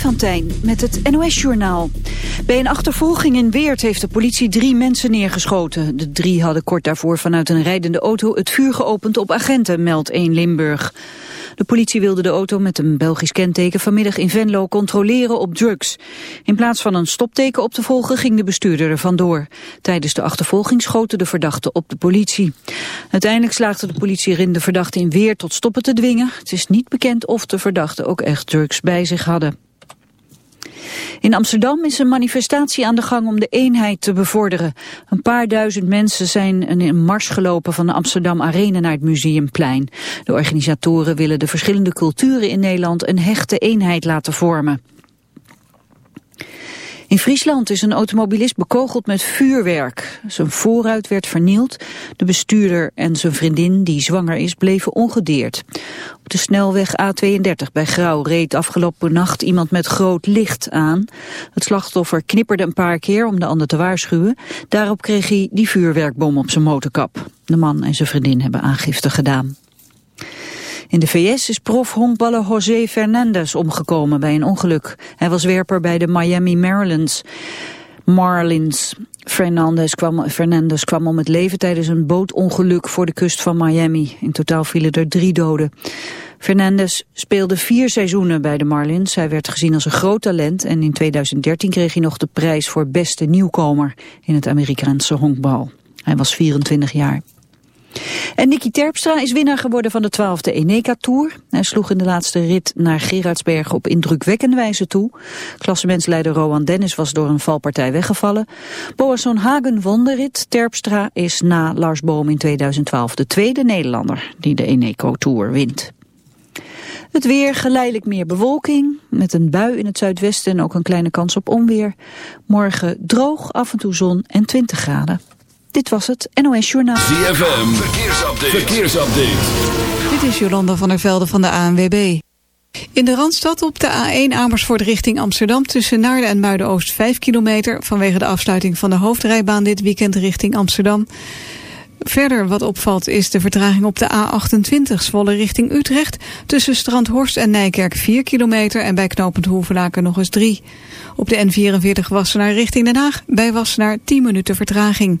Van Tijn met het NOS-journaal. Bij een achtervolging in Weert heeft de politie drie mensen neergeschoten. De drie hadden kort daarvoor vanuit een rijdende auto het vuur geopend op agenten, meldt 1 Limburg. De politie wilde de auto met een Belgisch kenteken vanmiddag in Venlo controleren op drugs. In plaats van een stopteken op te volgen ging de bestuurder er vandoor. Tijdens de achtervolging schoten de verdachten op de politie. Uiteindelijk slaagde de politie erin de verdachte in Weert tot stoppen te dwingen. Het is niet bekend of de verdachten ook echt drugs bij zich hadden. In Amsterdam is een manifestatie aan de gang om de eenheid te bevorderen. Een paar duizend mensen zijn in een mars gelopen van de Amsterdam Arena naar het Museumplein. De organisatoren willen de verschillende culturen in Nederland een hechte eenheid laten vormen. In Friesland is een automobilist bekogeld met vuurwerk. Zijn voorruit werd vernield. De bestuurder en zijn vriendin, die zwanger is, bleven ongedeerd. Op de snelweg A32 bij Grauw reed afgelopen nacht iemand met groot licht aan. Het slachtoffer knipperde een paar keer om de ander te waarschuwen. Daarop kreeg hij die vuurwerkbom op zijn motorkap. De man en zijn vriendin hebben aangifte gedaan. In de VS is prof-honkballer José Fernandez omgekomen bij een ongeluk. Hij was werper bij de Miami Marlins. Marlins. Fernandez kwam, Fernandez kwam om het leven tijdens een bootongeluk voor de kust van Miami. In totaal vielen er drie doden. Fernandez speelde vier seizoenen bij de Marlins. Hij werd gezien als een groot talent en in 2013 kreeg hij nog de prijs voor beste nieuwkomer in het Amerikaanse honkbal. Hij was 24 jaar. En Nicky Terpstra is winnaar geworden van de 12e Eneca Tour. Hij sloeg in de laatste rit naar Gerardsbergen op indrukwekkende wijze toe. Klassementsleider Rowan Dennis was door een valpartij weggevallen. Boasson Hagen won de rit. Terpstra is na Lars Boom in 2012 de tweede Nederlander die de Eneco Tour wint. Het weer, geleidelijk meer bewolking, met een bui in het zuidwesten en ook een kleine kans op onweer. Morgen droog, af en toe zon en 20 graden. Dit was het NOS Journaal. ZFM, verkeersupdate. verkeersupdate. Dit is Jolanda van der Velde van de ANWB. In de Randstad op de A1 Amersfoort richting Amsterdam... tussen Naarden en Muiden-Oost 5 kilometer... vanwege de afsluiting van de hoofdrijbaan dit weekend richting Amsterdam. Verder wat opvalt is de vertraging op de A28 Zwolle richting Utrecht... tussen Strandhorst en Nijkerk 4 kilometer... en bij knooppunt Hoevelaken nog eens 3. Op de N44 Wassenaar richting Den Haag... bij Wassenaar 10 minuten vertraging.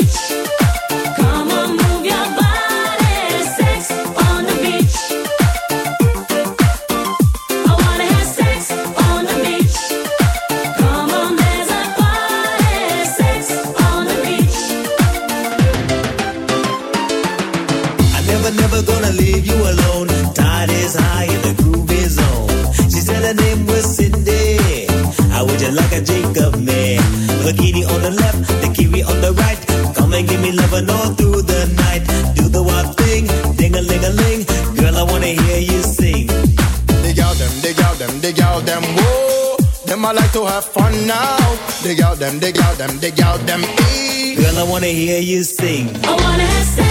And give loving all through the night. Do the wild thing, ding a ling a ling. Girl, I wanna hear you sing. Dig out them, dig out them, dig out them, whoa. Them I like to have fun now. Dig out them, dig out them, dig out them, ee. Girl, I wanna hear you sing. I wanna have sex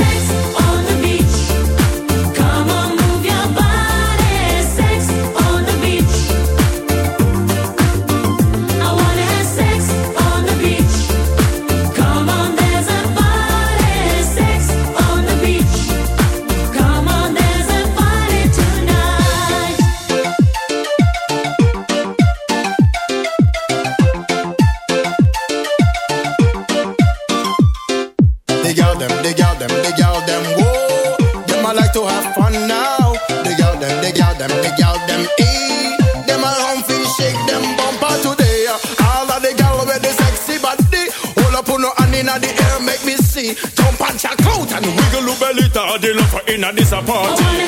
this a party.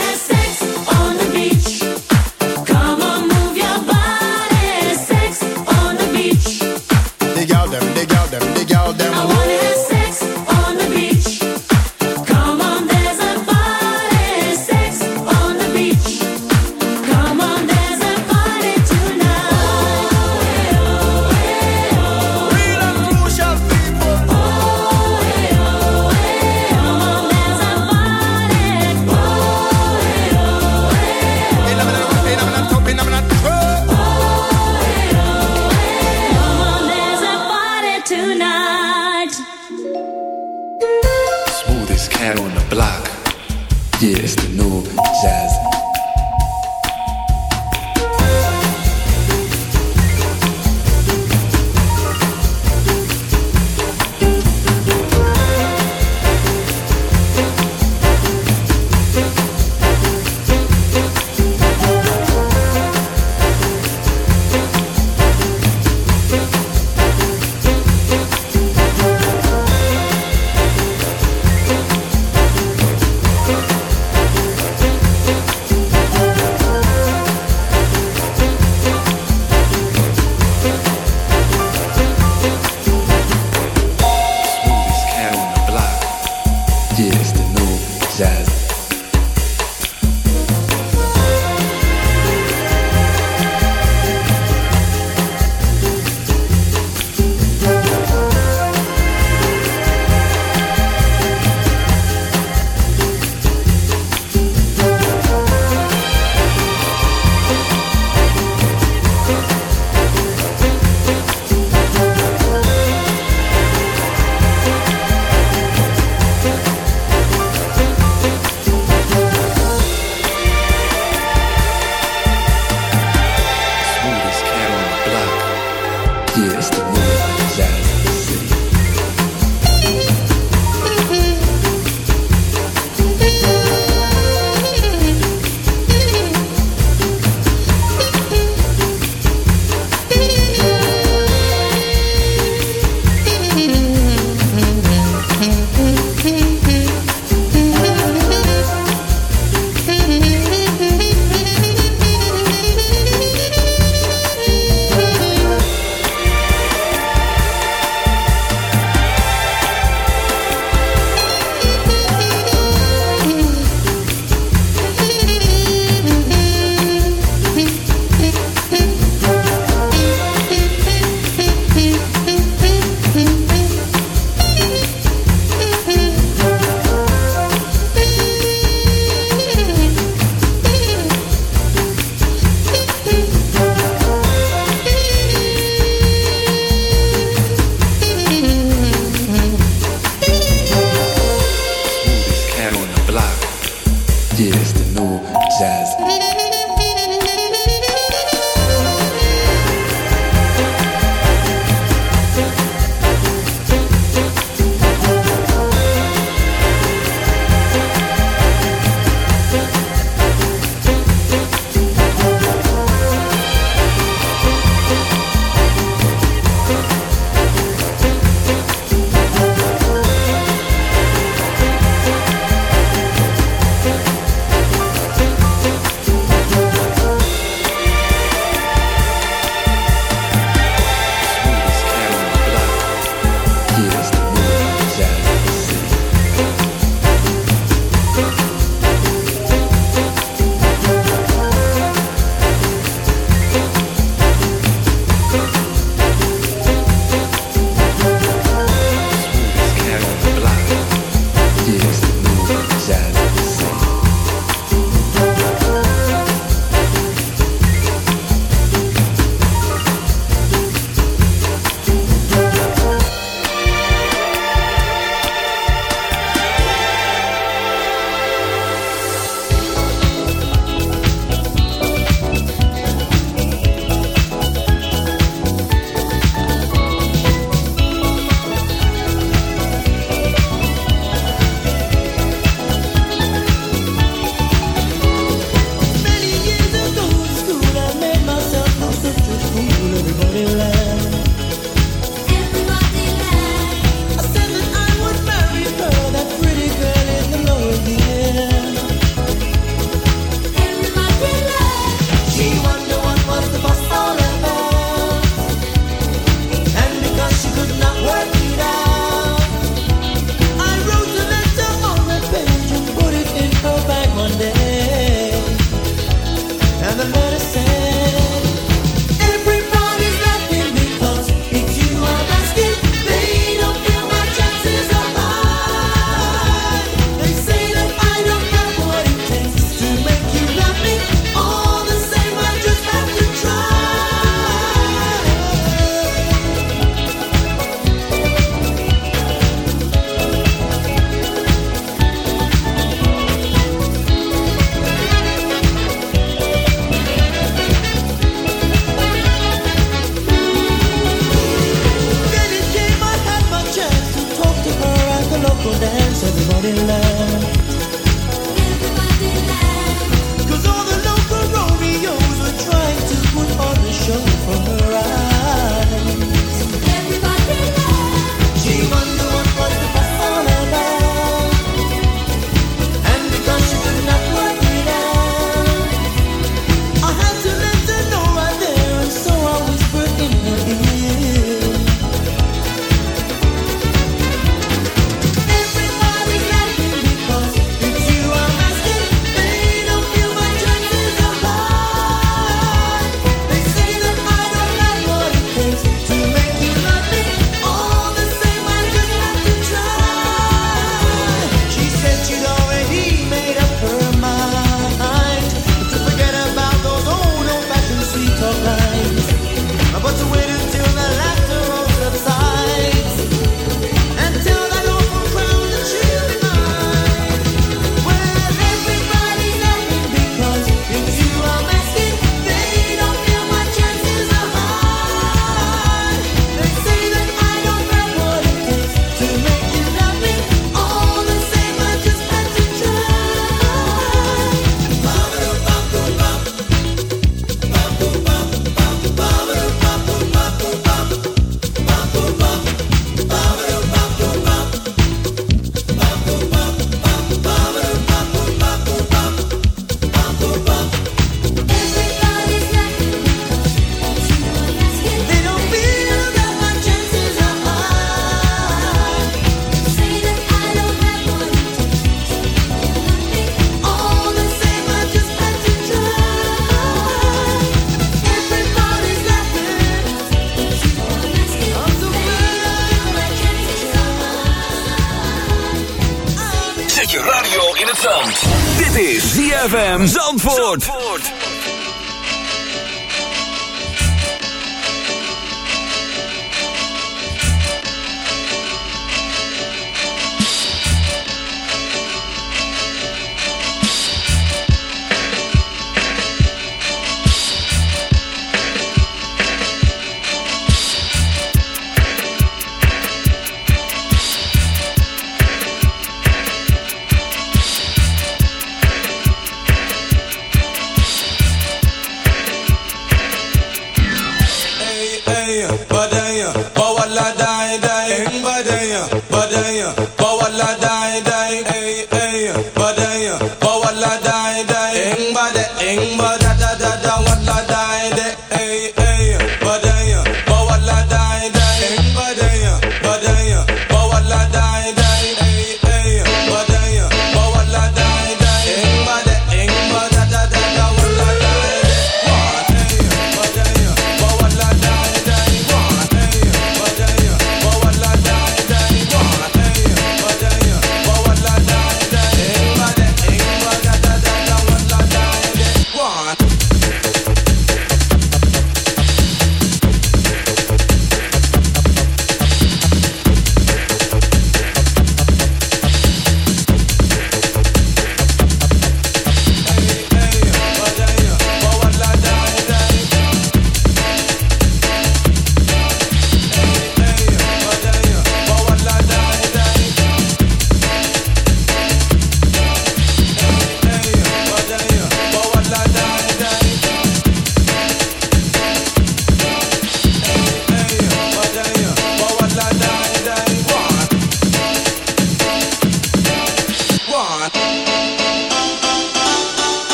Ing bade, ing bade.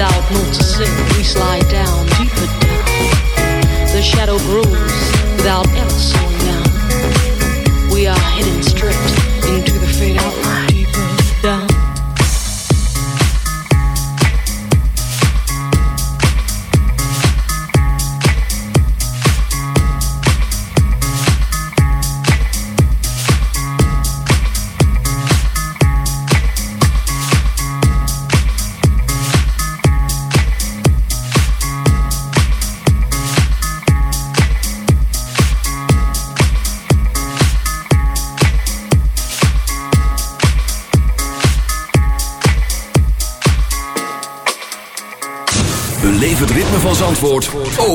Without noticing, we slide down deeper down. The shadow grows without ever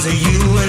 because of you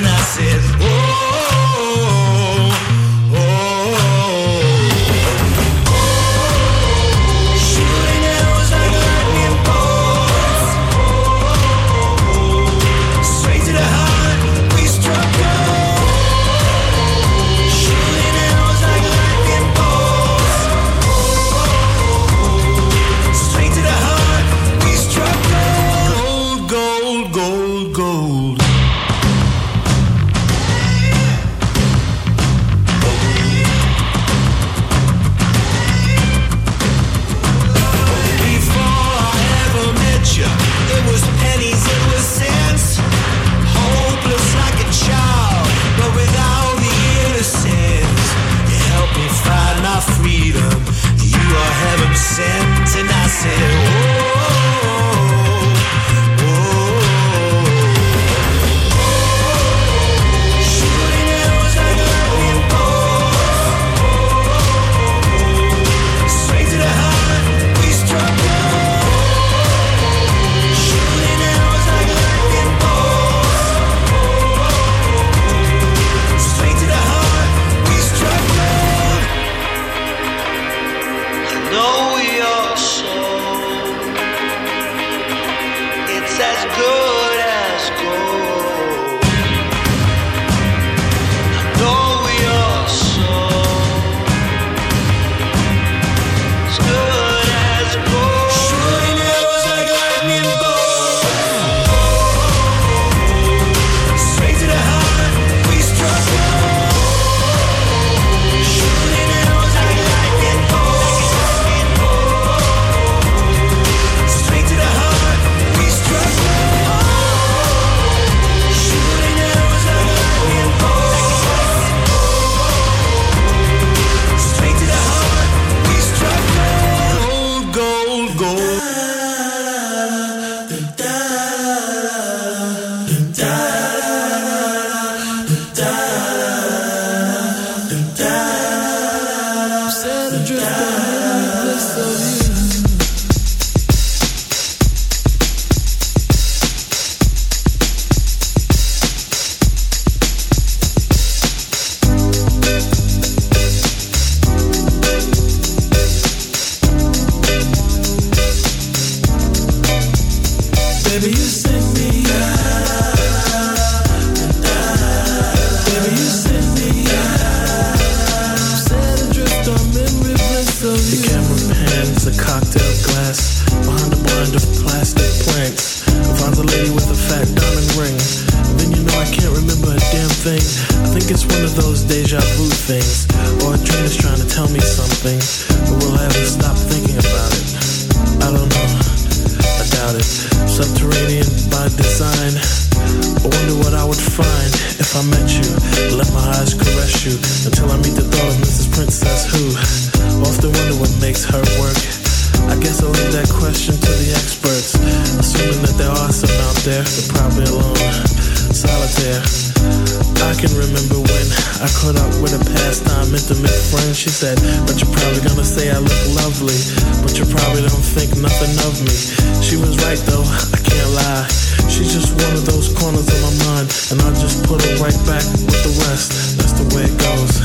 And I just put it right back with the rest. That's the way it goes.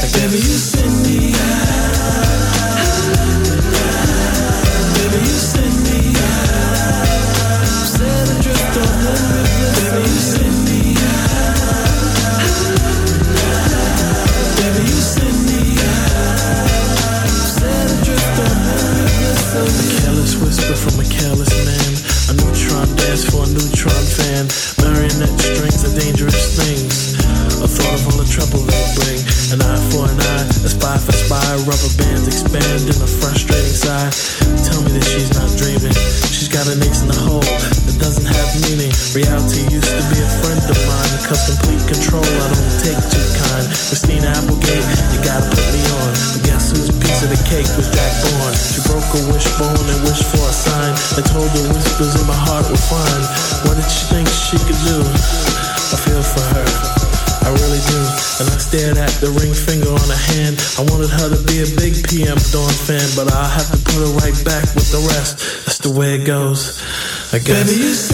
I gave you guess. Baby,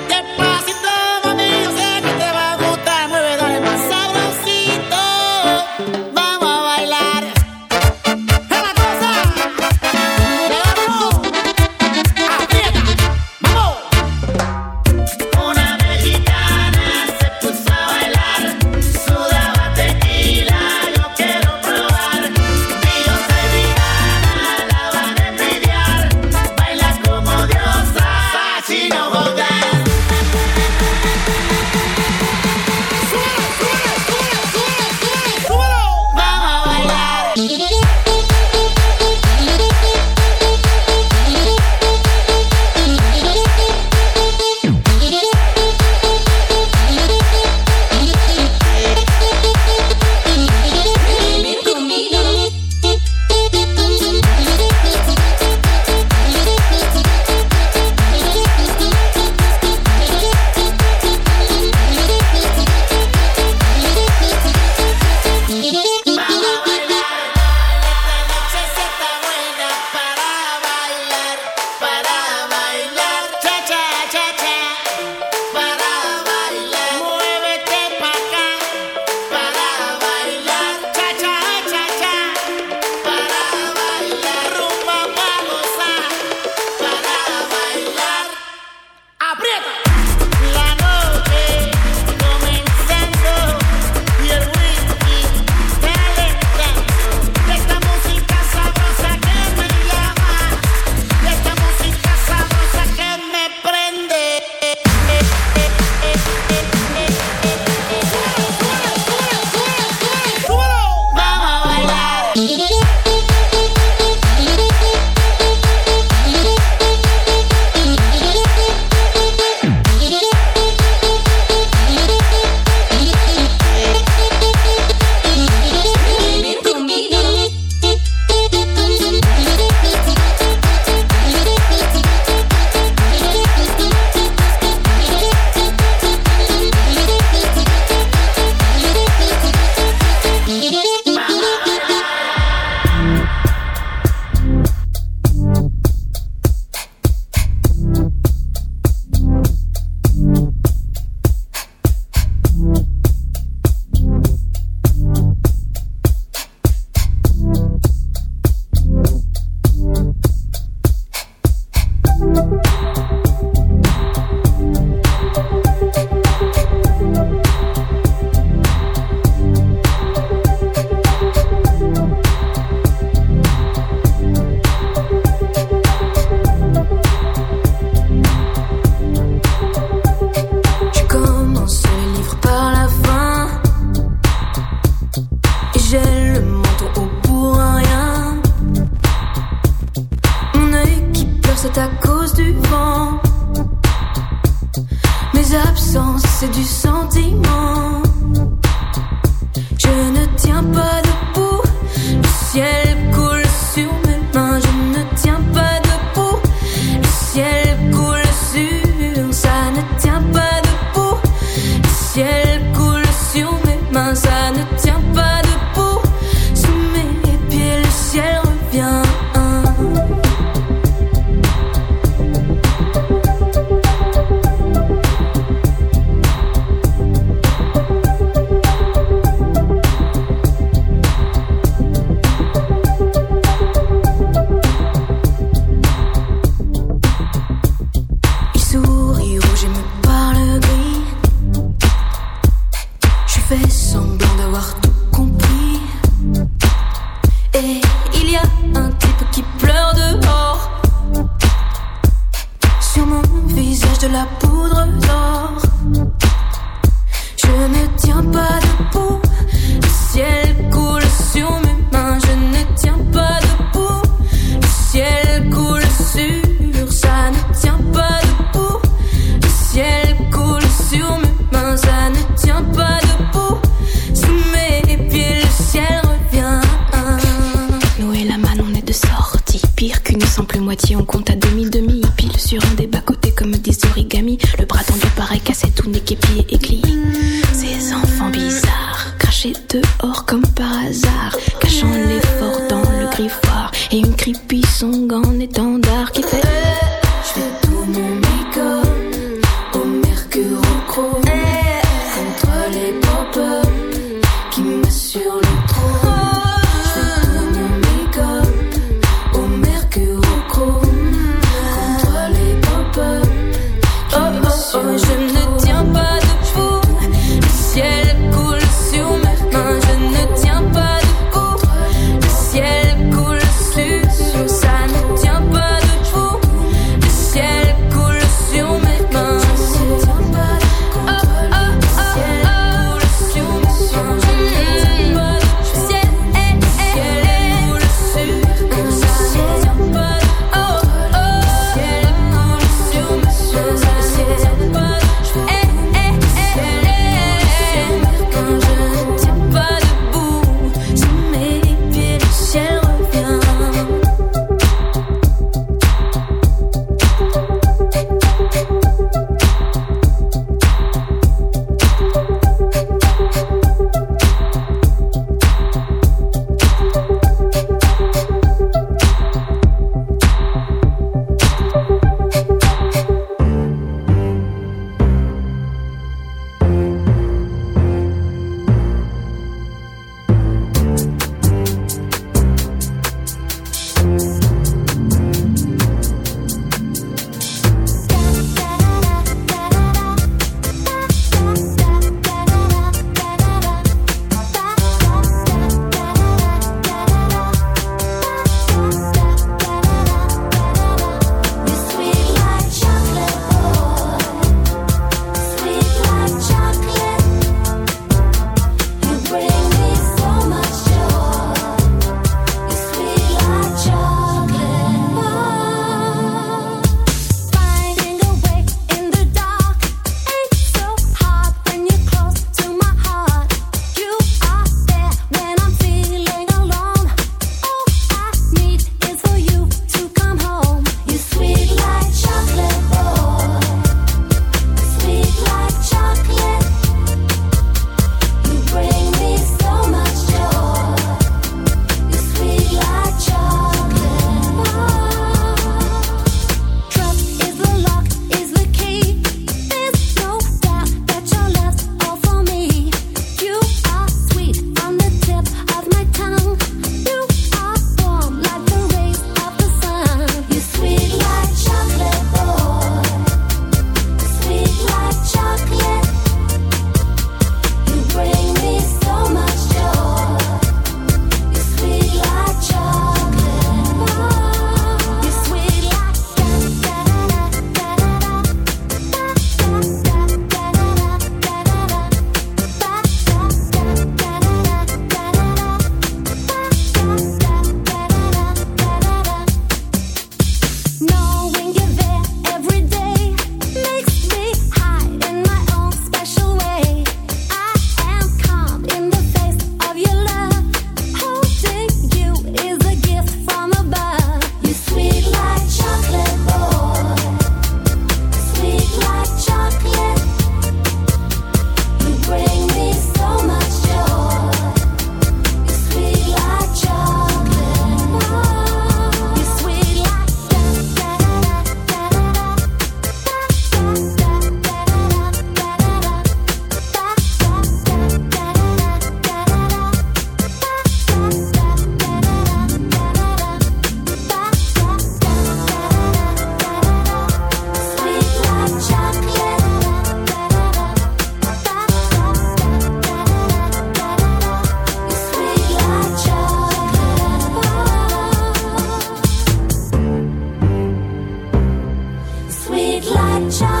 Light show.